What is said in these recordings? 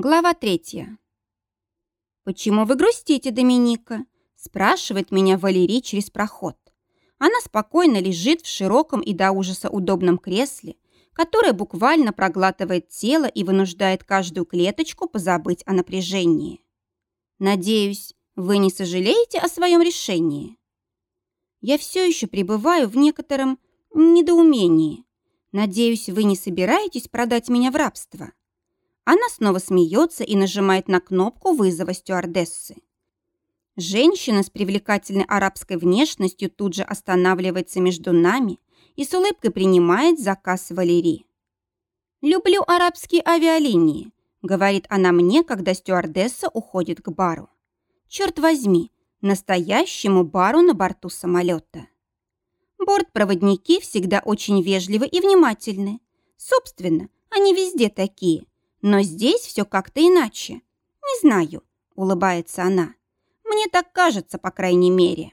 Глава третья. «Почему вы грустите, Доминика?» спрашивает меня Валерий через проход. Она спокойно лежит в широком и до ужаса удобном кресле, которое буквально проглатывает тело и вынуждает каждую клеточку позабыть о напряжении. «Надеюсь, вы не сожалеете о своем решении?» Я все еще пребываю в некотором недоумении. Надеюсь, вы не собираетесь продать меня в рабство. Она снова смеется и нажимает на кнопку вызова стюардессы. Женщина с привлекательной арабской внешностью тут же останавливается между нами и с улыбкой принимает заказ Валерии. «Люблю арабские авиалинии», — говорит она мне, когда стюардесса уходит к бару. «Черт возьми, настоящему бару на борту самолета». Бортпроводники всегда очень вежливы и внимательны. Собственно, они везде такие. Но здесь все как-то иначе. Не знаю, улыбается она. Мне так кажется, по крайней мере.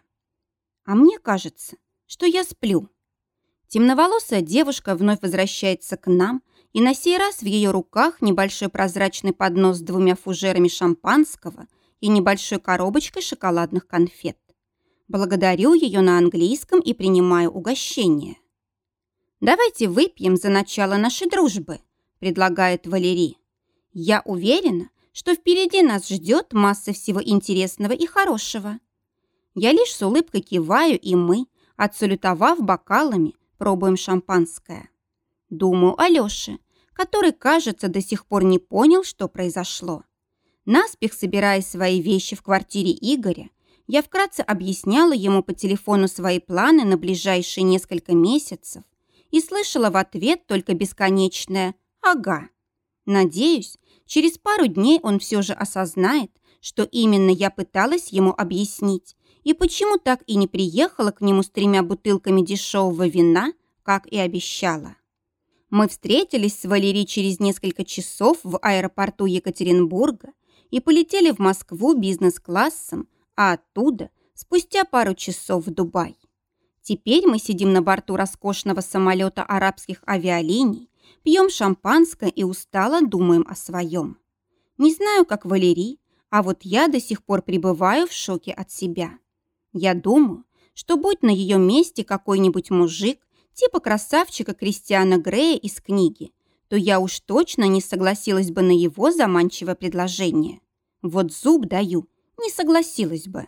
А мне кажется, что я сплю. Темноволосая девушка вновь возвращается к нам, и на сей раз в ее руках небольшой прозрачный поднос с двумя фужерами шампанского и небольшой коробочкой шоколадных конфет. Благодарю ее на английском и принимаю угощение. «Давайте выпьем за начало нашей дружбы», предлагает Валерий. «Я уверена, что впереди нас ждет масса всего интересного и хорошего». Я лишь с улыбкой киваю, и мы, отсалютовав бокалами, пробуем шампанское. Думаю о Лёше, который, кажется, до сих пор не понял, что произошло. Наспех собирая свои вещи в квартире Игоря, я вкратце объясняла ему по телефону свои планы на ближайшие несколько месяцев и слышала в ответ только бесконечное Ага. Надеюсь, через пару дней он все же осознает, что именно я пыталась ему объяснить, и почему так и не приехала к нему с тремя бутылками дешевого вина, как и обещала. Мы встретились с Валерией через несколько часов в аэропорту Екатеринбурга и полетели в Москву бизнес-классом, а оттуда спустя пару часов в Дубай. Теперь мы сидим на борту роскошного самолета арабских авиалиний Пьем шампанское и устало думаем о своем. Не знаю, как Валерий, а вот я до сих пор пребываю в шоке от себя. Я думаю, что будь на ее месте какой-нибудь мужик, типа красавчика Кристиана Грея из книги, то я уж точно не согласилась бы на его заманчивое предложение. Вот зуб даю, не согласилась бы.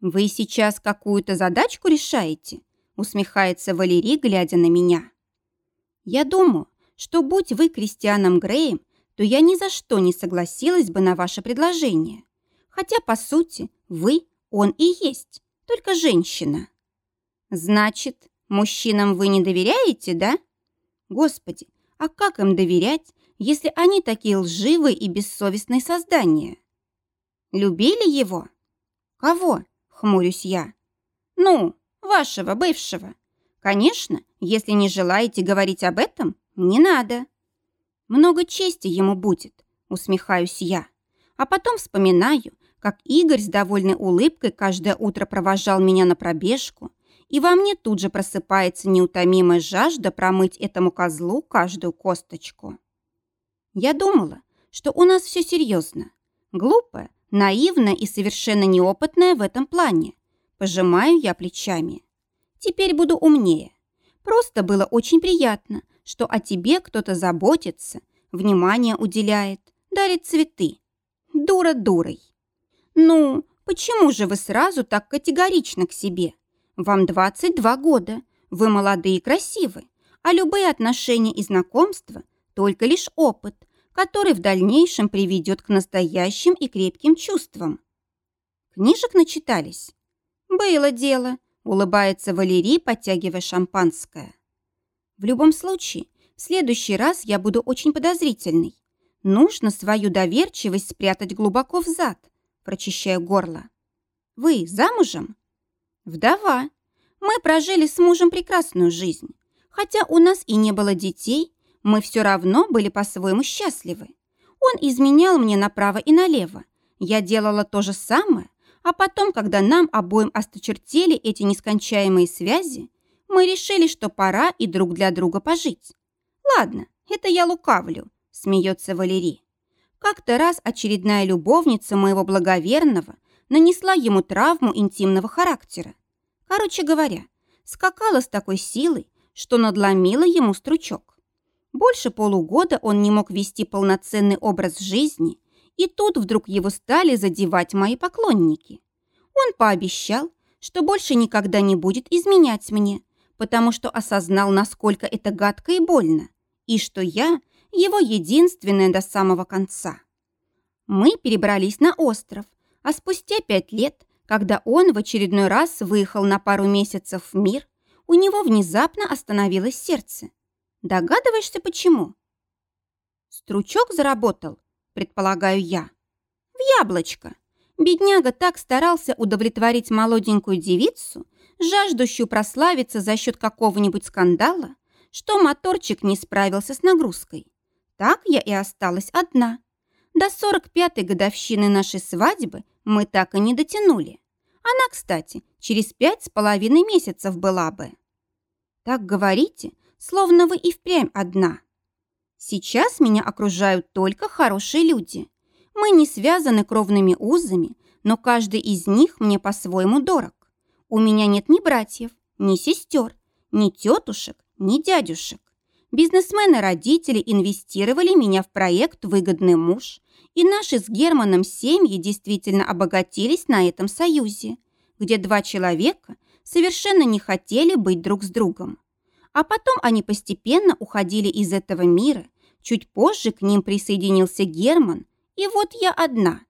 «Вы сейчас какую-то задачку решаете?» усмехается Валерий, глядя на меня. Я думаю, что будь вы Кристианом Греем, то я ни за что не согласилась бы на ваше предложение. Хотя, по сути, вы, он и есть, только женщина. Значит, мужчинам вы не доверяете, да? Господи, а как им доверять, если они такие лживые и бессовестные создания? Любили его? Кого? Хмурюсь я. Ну, вашего бывшего. Конечно, если не желаете говорить об этом, не надо. Много чести ему будет, усмехаюсь я. А потом вспоминаю, как Игорь с довольной улыбкой каждое утро провожал меня на пробежку, и во мне тут же просыпается неутомимая жажда промыть этому козлу каждую косточку. Я думала, что у нас все серьезно. Глупая, наивная и совершенно неопытная в этом плане. Пожимаю я плечами. Теперь буду умнее. Просто было очень приятно, что о тебе кто-то заботится, внимание уделяет, дарит цветы. Дура дурой. Ну, почему же вы сразу так категорично к себе? Вам 22 года, вы молодые и красивы, а любые отношения и знакомства – только лишь опыт, который в дальнейшем приведет к настоящим и крепким чувствам. Книжек начитались? Было дело, Улыбается Валерий, подтягивая шампанское. В любом случае, в следующий раз я буду очень подозрительной. Нужно свою доверчивость спрятать глубоко в зад, прочищая горло. Вы замужем? Вдова. Мы прожили с мужем прекрасную жизнь. Хотя у нас и не было детей, мы все равно были по-своему счастливы. Он изменял мне направо и налево. Я делала то же самое, а потом, когда нам обоим осточертели эти нескончаемые связи, мы решили, что пора и друг для друга пожить. Ладно, это я лукавлю, смеется Валерий. Как-то раз очередная любовница моего благоверного нанесла ему травму интимного характера. Короче говоря, скакала с такой силой, что надломила ему стручок. Больше полугода он не мог вести полноценный образ жизни, и тут вдруг его стали задевать мои поклонники. Он пообещал, что больше никогда не будет изменять мне, потому что осознал, насколько это гадко и больно, и что я его единственная до самого конца. Мы перебрались на остров, а спустя пять лет, когда он в очередной раз выехал на пару месяцев в мир, у него внезапно остановилось сердце. Догадываешься, почему? Стручок заработал, предполагаю я. В яблочко. Бедняга так старался удовлетворить молоденькую девицу, жаждущую прославиться за счет какого-нибудь скандала, что моторчик не справился с нагрузкой. Так я и осталась одна. До 45-й годовщины нашей свадьбы мы так и не дотянули. Она, кстати, через пять с половиной месяцев была бы. Так говорите, словно вы и впрямь одна. Сейчас меня окружают только хорошие люди. Мы не связаны кровными узами, но каждый из них мне по-своему дорог. У меня нет ни братьев, ни сестер, ни тетушек, ни дядюшек. Бизнесмены-родители инвестировали меня в проект «Выгодный муж», и наши с Германом семьи действительно обогатились на этом союзе, где два человека совершенно не хотели быть друг с другом. А потом они постепенно уходили из этого мира, чуть позже к ним присоединился Герман, и вот я одна,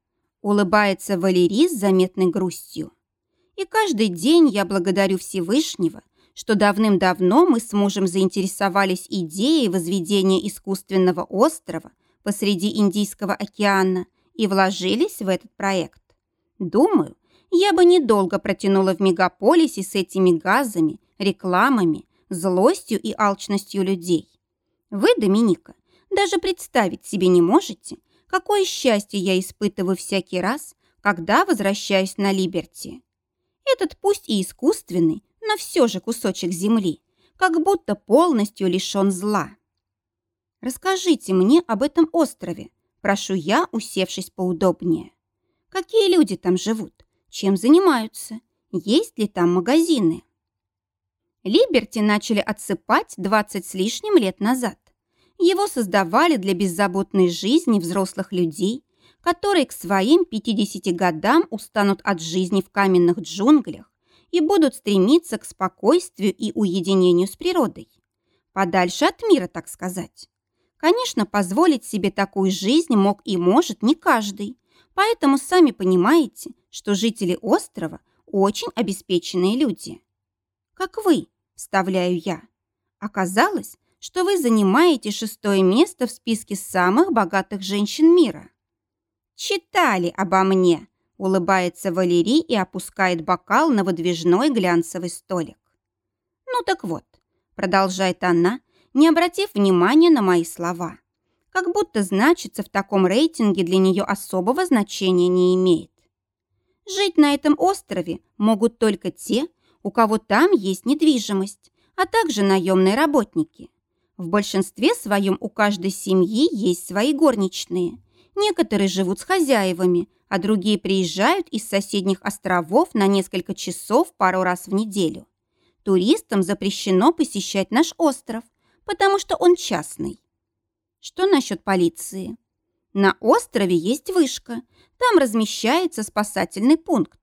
улыбается Валерий с заметной грустью. И каждый день я благодарю Всевышнего, что давным-давно мы с мужем заинтересовались идеей возведения искусственного острова посреди Индийского океана и вложились в этот проект. Думаю, я бы недолго протянула в мегаполисе с этими газами, рекламами, злостью и алчностью людей. Вы, Доминика, даже представить себе не можете, какое счастье я испытываю всякий раз, когда возвращаюсь на Либерти. Этот пусть и искусственный, но все же кусочек земли, как будто полностью лишен зла. Расскажите мне об этом острове, прошу я, усевшись поудобнее. Какие люди там живут? Чем занимаются? Есть ли там магазины? Либерти начали отсыпать 20 с лишним лет назад. Его создавали для беззаботной жизни взрослых людей, которые к своим 50 годам устанут от жизни в каменных джунглях и будут стремиться к спокойствию и уединению с природой. Подальше от мира, так сказать. Конечно, позволить себе такую жизнь мог и может не каждый, поэтому сами понимаете, что жители острова очень обеспеченные люди. Как вы, вставляю я. Оказалось, что вы занимаете шестое место в списке самых богатых женщин мира. Читали обо мне, улыбается Валерий и опускает бокал на выдвижной глянцевый столик. Ну так вот, продолжает она, не обратив внимания на мои слова. Как будто значится в таком рейтинге для нее особого значения не имеет. Жить на этом острове могут только те, у кого там есть недвижимость, а также наемные работники. В большинстве своем у каждой семьи есть свои горничные. Некоторые живут с хозяевами, а другие приезжают из соседних островов на несколько часов пару раз в неделю. Туристам запрещено посещать наш остров, потому что он частный. Что насчет полиции? На острове есть вышка. Там размещается спасательный пункт.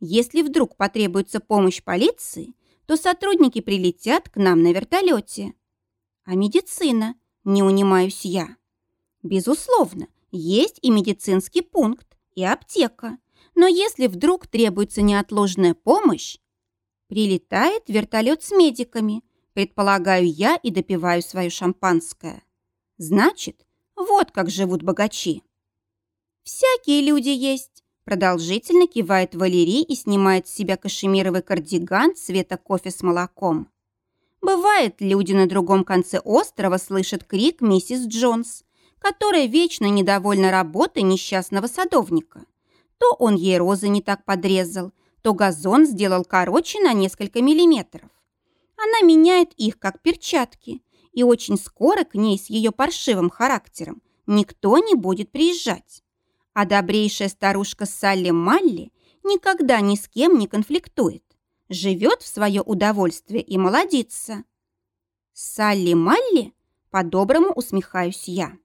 Если вдруг потребуется помощь полиции, то сотрудники прилетят к нам на вертолете. А медицина? Не унимаюсь я. Безусловно, есть и медицинский пункт, и аптека. Но если вдруг требуется неотложная помощь, прилетает вертолет с медиками, предполагаю я и допиваю свое шампанское. Значит, вот как живут богачи. Всякие люди есть, продолжительно кивает Валерий и снимает с себя кашемировый кардиган цвета кофе с молоком. Бывает, люди на другом конце острова слышат крик миссис Джонс, которая вечно недовольна работой несчастного садовника. То он ей розы не так подрезал, то газон сделал короче на несколько миллиметров. Она меняет их, как перчатки, и очень скоро к ней с ее паршивым характером никто не будет приезжать. А добрейшая старушка Салли Малли никогда ни с кем не конфликтует, живет в свое удовольствие и молодится. Салли Малли? По-доброму усмехаюсь я.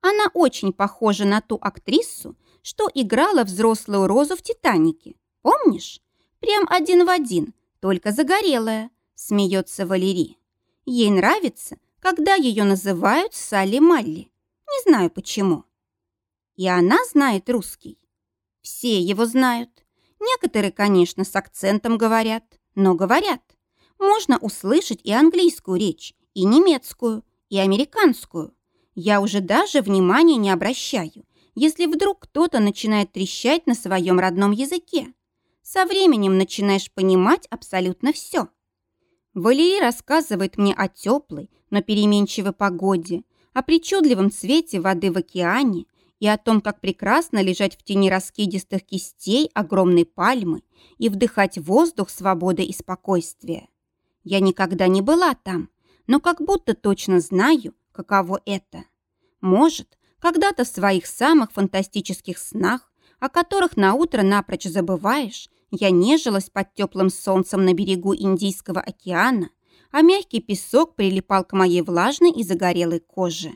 Она очень похожа на ту актрису, что играла взрослую Розу в «Титанике». Помнишь? Прям один в один, только загорелая, смеется Валерий. Ей нравится, когда ее называют Салли Малли. Не знаю почему. И она знает русский. Все его знают. Некоторые, конечно, с акцентом говорят, но говорят. Можно услышать и английскую речь, и немецкую, и американскую. Я уже даже внимания не обращаю, если вдруг кто-то начинает трещать на своем родном языке. Со временем начинаешь понимать абсолютно все. Валерий рассказывает мне о теплой, но переменчивой погоде, о причудливом цвете воды в океане и о том, как прекрасно лежать в тени раскидистых кистей огромной пальмы и вдыхать воздух свободы и спокойствия. Я никогда не была там, но как будто точно знаю, каково это. Может, когда-то в своих самых фантастических снах, о которых на утро напрочь забываешь, я нежилась под теплым солнцем на берегу Индийского океана, а мягкий песок прилипал к моей влажной и загорелой коже.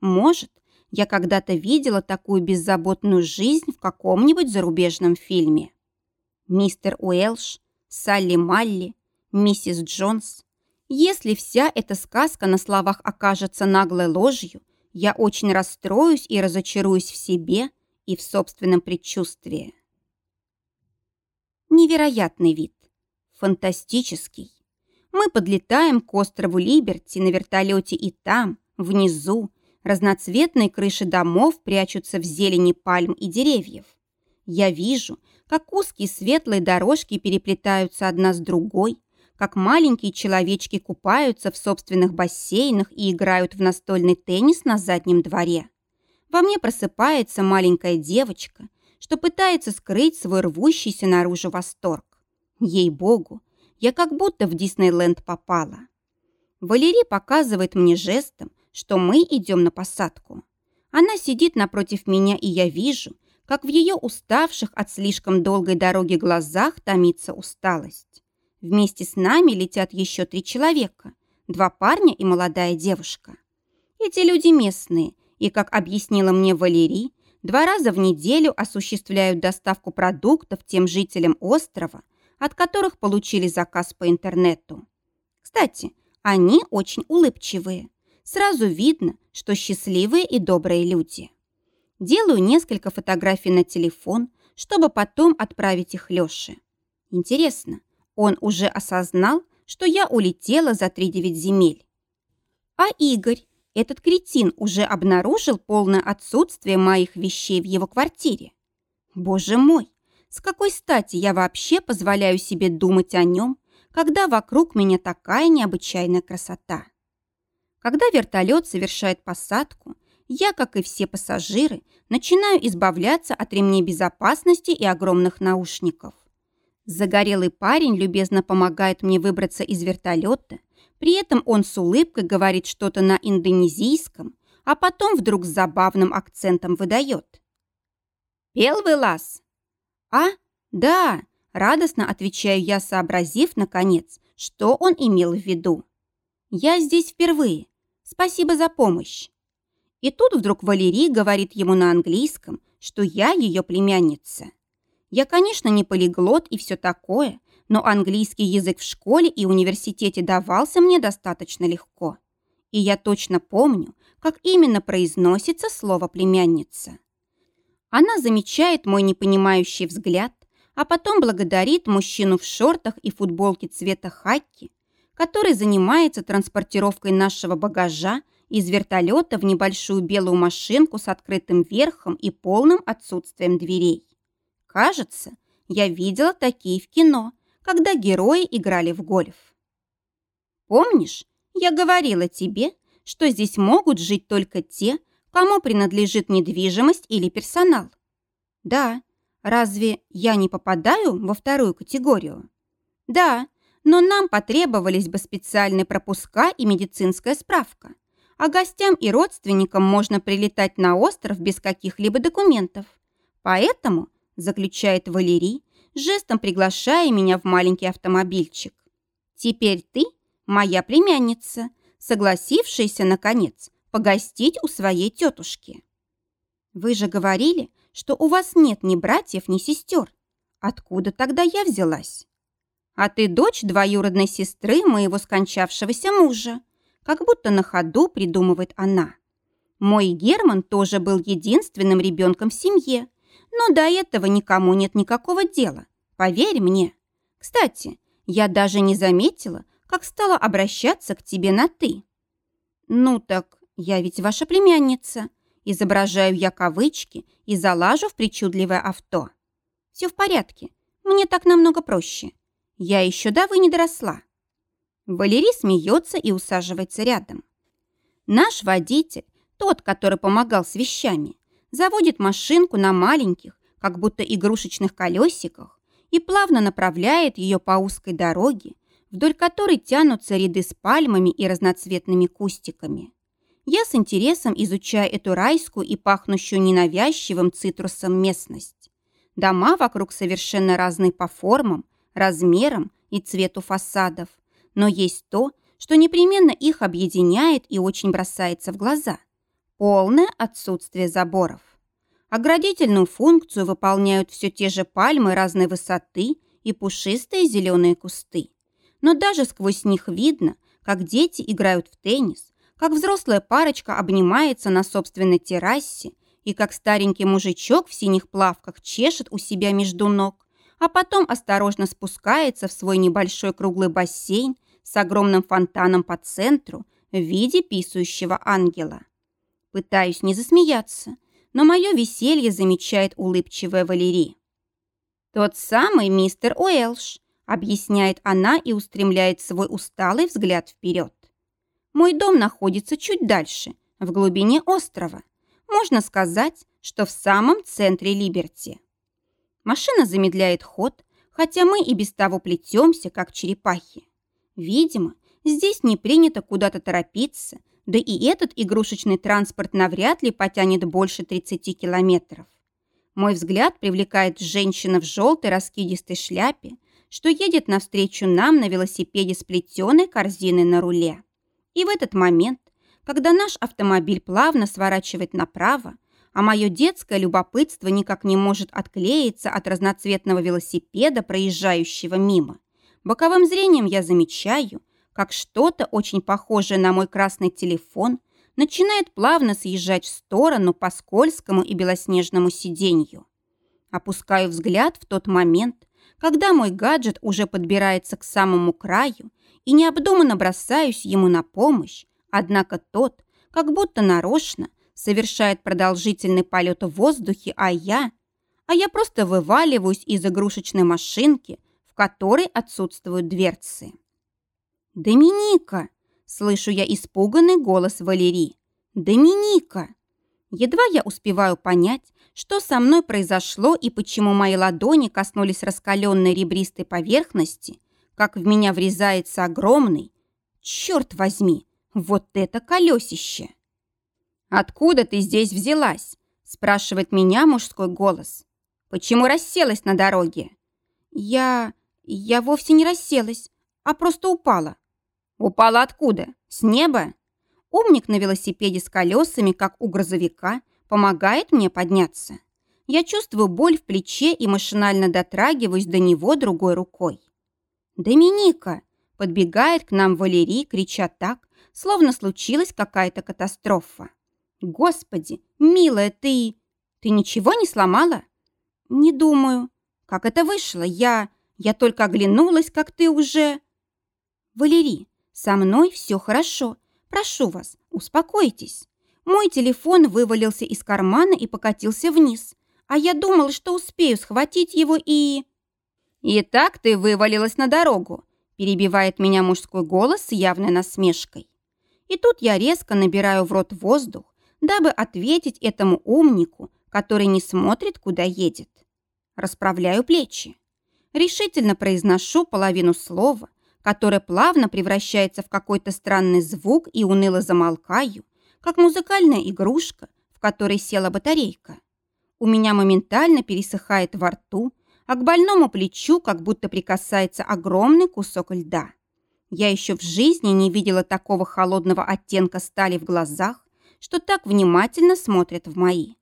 Может, я когда-то видела такую беззаботную жизнь в каком-нибудь зарубежном фильме. Мистер Уэлш, Салли Малли, миссис Джонс. Если вся эта сказка на словах окажется наглой ложью, я очень расстроюсь и разочаруюсь в себе и в собственном предчувствии. Невероятный вид. Фантастический. Мы подлетаем к острову Либерти на вертолете и там, внизу, разноцветные крыши домов прячутся в зелени пальм и деревьев. Я вижу, как узкие светлые дорожки переплетаются одна с другой, как маленькие человечки купаются в собственных бассейнах и играют в настольный теннис на заднем дворе. Во мне просыпается маленькая девочка, что пытается скрыть свой рвущийся наружу восторг. Ей-богу, я как будто в Диснейленд попала. Валерий показывает мне жестом, что мы идем на посадку. Она сидит напротив меня, и я вижу, как в ее уставших от слишком долгой дороги глазах томится усталость. Вместе с нами летят еще три человека, два парня и молодая девушка. Эти люди местные, и, как объяснила мне Валерий, два раза в неделю осуществляют доставку продуктов тем жителям острова, от которых получили заказ по интернету. Кстати, они очень улыбчивые. Сразу видно, что счастливые и добрые люди. Делаю несколько фотографий на телефон, чтобы потом отправить их Лёше. Интересно, он уже осознал, что я улетела за тридевять земель. А Игорь, этот кретин, уже обнаружил полное отсутствие моих вещей в его квартире. Боже мой, с какой стати я вообще позволяю себе думать о нем, когда вокруг меня такая необычайная красота? Когда вертолет совершает посадку, я, как и все пассажиры, начинаю избавляться от ремней безопасности и огромных наушников. Загорелый парень любезно помогает мне выбраться из вертолета. При этом он с улыбкой говорит что-то на индонезийском, а потом вдруг с забавным акцентом выдает. «Пел лаз?» «А? Да!» – радостно отвечаю я, сообразив, наконец, что он имел в виду. «Я здесь впервые. Спасибо за помощь». И тут вдруг Валерий говорит ему на английском, что я ее племянница. Я, конечно, не полиглот и все такое, но английский язык в школе и университете давался мне достаточно легко. И я точно помню, как именно произносится слово «племянница». Она замечает мой непонимающий взгляд, а потом благодарит мужчину в шортах и футболке цвета хаки, который занимается транспортировкой нашего багажа из вертолета в небольшую белую машинку с открытым верхом и полным отсутствием дверей. Кажется, я видела такие в кино, когда герои играли в гольф. Помнишь, я говорила тебе, что здесь могут жить только те, кому принадлежит недвижимость или персонал? Да, разве я не попадаю во вторую категорию? Да, но нам потребовались бы специальные пропуска и медицинская справка. а гостям и родственникам можно прилетать на остров без каких-либо документов. Поэтому, заключает Валерий, жестом приглашая меня в маленький автомобильчик. Теперь ты моя племянница, согласившаяся, наконец, погостить у своей тетушки. Вы же говорили, что у вас нет ни братьев, ни сестер. Откуда тогда я взялась? А ты дочь двоюродной сестры моего скончавшегося мужа, как будто на ходу придумывает она. Мой Герман тоже был единственным ребенком в семье, но до этого никому нет никакого дела, поверь мне. Кстати, я даже не заметила, как стала обращаться к тебе на «ты». Ну так, я ведь ваша племянница. Изображаю я кавычки и залажу в причудливое авто. Все в порядке, мне так намного проще. Я еще да вы не доросла. Валерий смеется и усаживается рядом. Наш водитель, тот, который помогал с вещами, заводит машинку на маленьких, как будто игрушечных колесиках и плавно направляет ее по узкой дороге, вдоль которой тянутся ряды с пальмами и разноцветными кустиками. Я с интересом изучаю эту райскую и пахнущую ненавязчивым цитрусом местность. Дома вокруг совершенно разные по формам, размерам и цвету фасадов, но есть то, что непременно их объединяет и очень бросается в глаза. Полное отсутствие заборов. Оградительную функцию выполняют все те же пальмы разной высоты и пушистые зеленые кусты. Но даже сквозь них видно, как дети играют в теннис, как взрослая парочка обнимается на собственной террасе и как старенький мужичок в синих плавках чешет у себя между ног, а потом осторожно спускается в свой небольшой круглый бассейн с огромным фонтаном по центру в виде писающего ангела. Пытаюсь не засмеяться, но мое веселье замечает улыбчивая Валерия. «Тот самый мистер Уэлш», — объясняет она и устремляет свой усталый взгляд вперед. «Мой дом находится чуть дальше, в глубине острова. Можно сказать, что в самом центре Либерти». Машина замедляет ход, хотя мы и без того плетемся, как черепахи. Видимо, здесь не принято куда-то торопиться, да и этот игрушечный транспорт навряд ли потянет больше 30 километров. Мой взгляд привлекает женщина в желтой раскидистой шляпе, что едет навстречу нам на велосипеде с плетеной корзиной на руле. И в этот момент, когда наш автомобиль плавно сворачивает направо, а мое детское любопытство никак не может отклеиться от разноцветного велосипеда, проезжающего мимо, Боковым зрением я замечаю, как что-то очень похожее на мой красный телефон начинает плавно съезжать в сторону по скользкому и белоснежному сиденью. Опускаю взгляд в тот момент, когда мой гаджет уже подбирается к самому краю и необдуманно бросаюсь ему на помощь, однако тот, как будто нарочно, совершает продолжительный полет в воздухе, а я... А я просто вываливаюсь из игрушечной машинки, которой отсутствуют дверцы. «Доминика!» – слышу я испуганный голос Валерии. «Доминика!» Едва я успеваю понять, что со мной произошло и почему мои ладони коснулись раскаленной ребристой поверхности, как в меня врезается огромный, черт возьми, вот это колесище! «Откуда ты здесь взялась?» – спрашивает меня мужской голос. «Почему расселась на дороге?» «Я... Я вовсе не расселась, а просто упала. Упала откуда? С неба? Умник на велосипеде с колесами, как у грузовика, помогает мне подняться. Я чувствую боль в плече и машинально дотрагиваюсь до него другой рукой. «Доминика!» – подбегает к нам Валерий, крича так, словно случилась какая-то катастрофа. «Господи, милая, ты... Ты ничего не сломала?» «Не думаю. Как это вышло? Я... Я только оглянулась, как ты уже...» «Валерий, со мной все хорошо. Прошу вас, успокойтесь. Мой телефон вывалился из кармана и покатился вниз, а я думала, что успею схватить его и...» «И так ты вывалилась на дорогу», перебивает меня мужской голос с явной насмешкой. И тут я резко набираю в рот воздух, дабы ответить этому умнику, который не смотрит, куда едет. Расправляю плечи. Решительно произношу половину слова, которое плавно превращается в какой-то странный звук и уныло замолкаю, как музыкальная игрушка, в которой села батарейка. У меня моментально пересыхает во рту, а к больному плечу как будто прикасается огромный кусок льда. Я еще в жизни не видела такого холодного оттенка стали в глазах, что так внимательно смотрят в мои.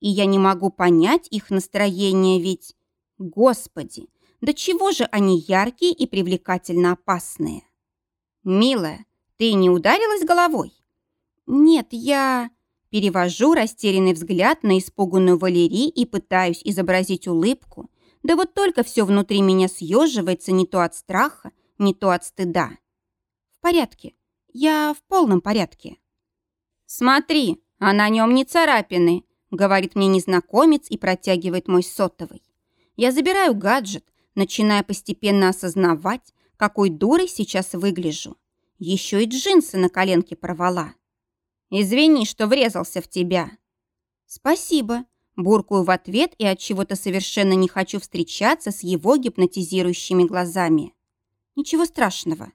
И я не могу понять их настроение, ведь... Господи, да чего же они яркие и привлекательно опасные? «Милая, ты не ударилась головой?» «Нет, я...» Перевожу растерянный взгляд на испуганную Валерий и пытаюсь изобразить улыбку, да вот только все внутри меня съеживается не то от страха, не то от стыда. В порядке. Я в полном порядке. «Смотри, а на нем не царапины», — говорит мне незнакомец и протягивает мой сотовый. Я забираю гаджет, начиная постепенно осознавать, какой дурой сейчас выгляжу. Еще и джинсы на коленке порвала. «Извини, что врезался в тебя». «Спасибо», Буркую в ответ и от чего-то совершенно не хочу встречаться с его гипнотизирующими глазами. Ничего страшного.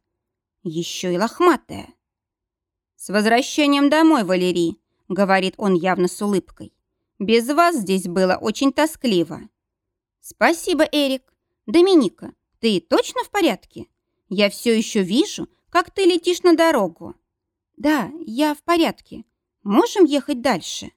Еще и лохматая. «С возвращением домой, Валерий», — говорит он явно с улыбкой. «Без вас здесь было очень тоскливо». «Спасибо, Эрик. Доминика, ты точно в порядке? Я все еще вижу, как ты летишь на дорогу». «Да, я в порядке. Можем ехать дальше?»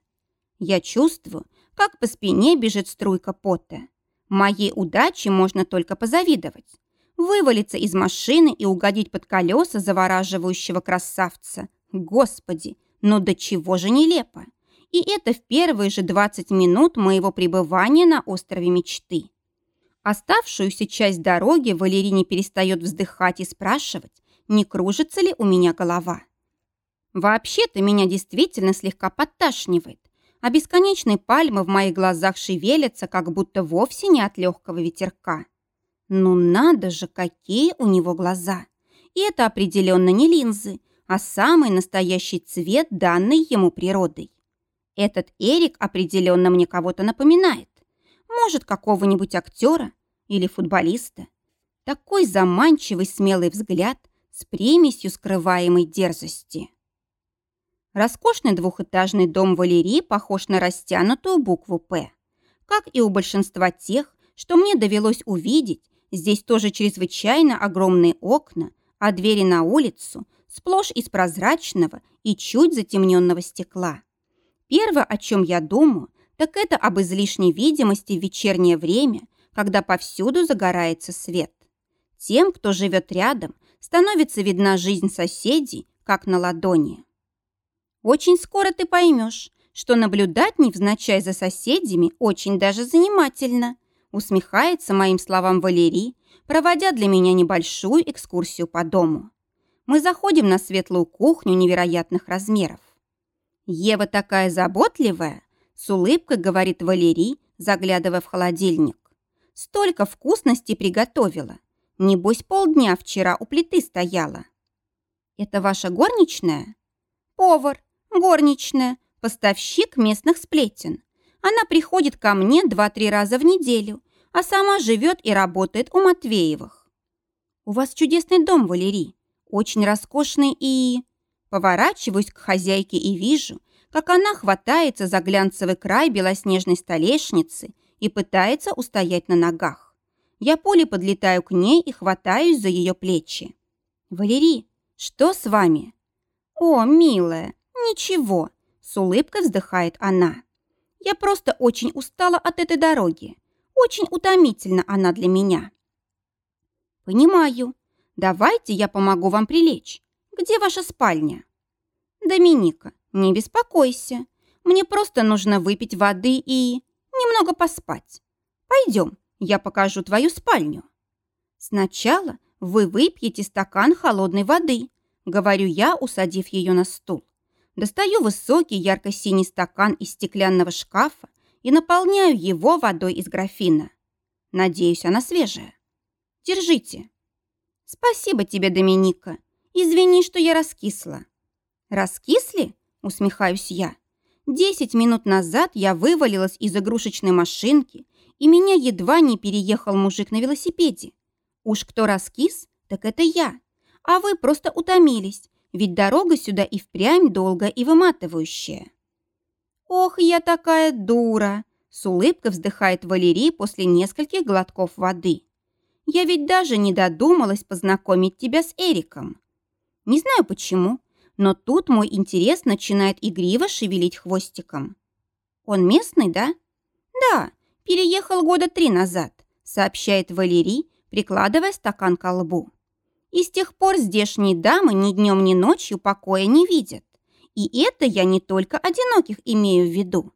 Я чувствую, как по спине бежит струйка пота. Моей удаче можно только позавидовать. Вывалиться из машины и угодить под колеса завораживающего красавца. Господи, ну до чего же нелепо. И это в первые же 20 минут моего пребывания на острове мечты. Оставшуюся часть дороги Валерий не перестает вздыхать и спрашивать, не кружится ли у меня голова. Вообще-то меня действительно слегка подташнивает а бесконечные пальмы в моих глазах шевелятся, как будто вовсе не от легкого ветерка. Ну надо же, какие у него глаза! И это определенно не линзы, а самый настоящий цвет, данный ему природой. Этот Эрик определенно мне кого-то напоминает. Может, какого-нибудь актера или футболиста. Такой заманчивый смелый взгляд с примесью скрываемой дерзости. Роскошный двухэтажный дом Валерии похож на растянутую букву «П». Как и у большинства тех, что мне довелось увидеть, здесь тоже чрезвычайно огромные окна, а двери на улицу сплошь из прозрачного и чуть затемненного стекла. Первое, о чем я думаю, так это об излишней видимости в вечернее время, когда повсюду загорается свет. Тем, кто живет рядом, становится видна жизнь соседей, как на ладони. Очень скоро ты поймешь, что наблюдать невзначай за соседями очень даже занимательно. Усмехается моим словам Валерий, проводя для меня небольшую экскурсию по дому. Мы заходим на светлую кухню невероятных размеров. Ева такая заботливая, с улыбкой говорит Валерий, заглядывая в холодильник. Столько вкусностей приготовила. Небось, полдня вчера у плиты стояла. Это ваша горничная? Повар, Горничная, поставщик местных сплетен. Она приходит ко мне два-три раза в неделю, а сама живет и работает у Матвеевых. У вас чудесный дом, Валерий, очень роскошный и... Поворачиваюсь к хозяйке и вижу, как она хватается за глянцевый край белоснежной столешницы и пытается устоять на ногах. Я пулей подлетаю к ней и хватаюсь за ее плечи. «Валерий, что с вами?» «О, милая, «Ничего», — с улыбкой вздыхает она. «Я просто очень устала от этой дороги. Очень утомительна она для меня». «Понимаю. Давайте я помогу вам прилечь. Где ваша спальня?» «Доминика, не беспокойся. Мне просто нужно выпить воды и немного поспать. Пойдем, я покажу твою спальню». «Сначала вы выпьете стакан холодной воды», — говорю я, усадив ее на стул. Достаю высокий ярко-синий стакан из стеклянного шкафа и наполняю его водой из графина. Надеюсь, она свежая. Держите. Спасибо тебе, Доминика. Извини, что я раскисла. Раскисли? Усмехаюсь я. Десять минут назад я вывалилась из игрушечной машинки, и меня едва не переехал мужик на велосипеде. Уж кто раскис, Так это я. А вы просто утомились, ведь дорога сюда и впрямь долгая и выматывающая. Ох, я такая дура! С улыбкой вздыхает Валерий после нескольких глотков воды. Я ведь даже не додумалась познакомить тебя с Эриком. Не знаю почему, но тут мой интерес начинает игриво шевелить хвостиком. Он местный, да? Да, переехал года три назад, сообщает Валерий, прикладывая стакан к лбу. И с тех пор здешние дамы ни днем, ни ночью покоя не видят. И это я не только одиноких имею в виду.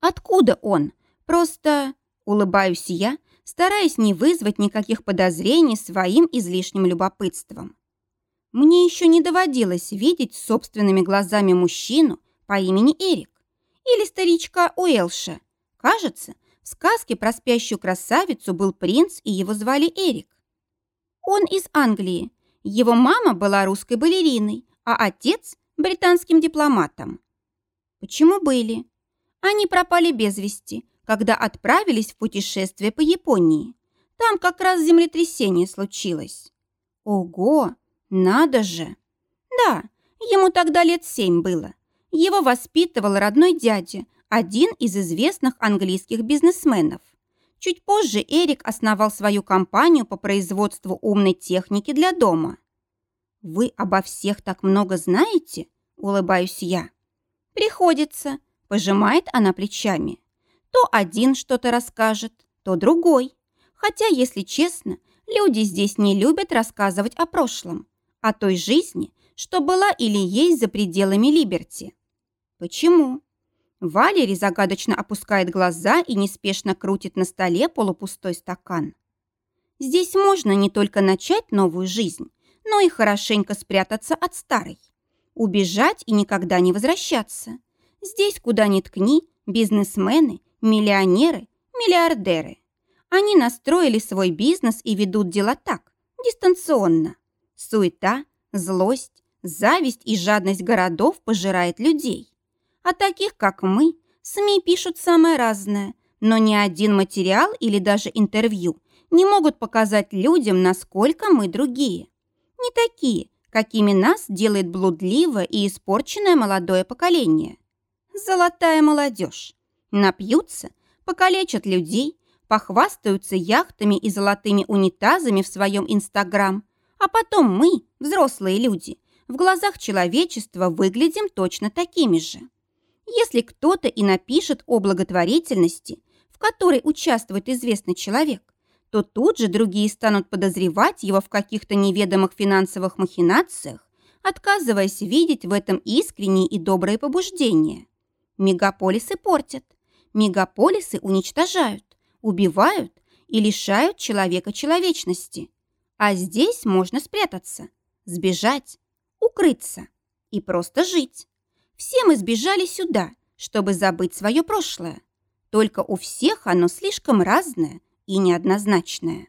Откуда он? Просто улыбаюсь я, стараясь не вызвать никаких подозрений своим излишним любопытством. Мне еще не доводилось видеть собственными глазами мужчину по имени Эрик или старичка Уэлша. Кажется, в сказке про спящую красавицу был принц, и его звали Эрик. Он из Англии. Его мама была русской балериной, а отец – британским дипломатом. Почему были? Они пропали без вести, когда отправились в путешествие по Японии. Там как раз землетрясение случилось. Ого, надо же! Да, ему тогда лет семь было. Его воспитывал родной дядя, один из известных английских бизнесменов. Чуть позже Эрик основал свою компанию по производству умной техники для дома. «Вы обо всех так много знаете?» – улыбаюсь я. «Приходится», – пожимает она плечами. То один что-то расскажет, то другой. Хотя, если честно, люди здесь не любят рассказывать о прошлом, о той жизни, что была или есть за пределами Либерти. Почему? Валерий загадочно опускает глаза и неспешно крутит на столе полупустой стакан. Здесь можно не только начать новую жизнь, но и хорошенько спрятаться от старой. Убежать и никогда не возвращаться. Здесь, куда ни ткни, бизнесмены Миллионеры, миллиардеры. Они настроили свой бизнес и ведут дела так, дистанционно. Суета, злость, зависть и жадность городов пожирает людей. А таких, как мы, СМИ пишут самое разное, но ни один материал или даже интервью не могут показать людям, насколько мы другие. Не такие, какими нас делает блудливое и испорченное молодое поколение. Золотая молодежь. Напьются, покалечат людей, похвастаются яхтами и золотыми унитазами в своем Инстаграм, а потом мы, взрослые люди, в глазах человечества выглядим точно такими же. Если кто-то и напишет о благотворительности, в которой участвует известный человек, то тут же другие станут подозревать его в каких-то неведомых финансовых махинациях, отказываясь видеть в этом искренние и добрые побуждения. Мегаполисы портят, Мегаполисы уничтожают, убивают и лишают человека человечности. А здесь можно спрятаться, сбежать, укрыться и просто жить. Все мы сбежали сюда, чтобы забыть свое прошлое. Только у всех оно слишком разное и неоднозначное.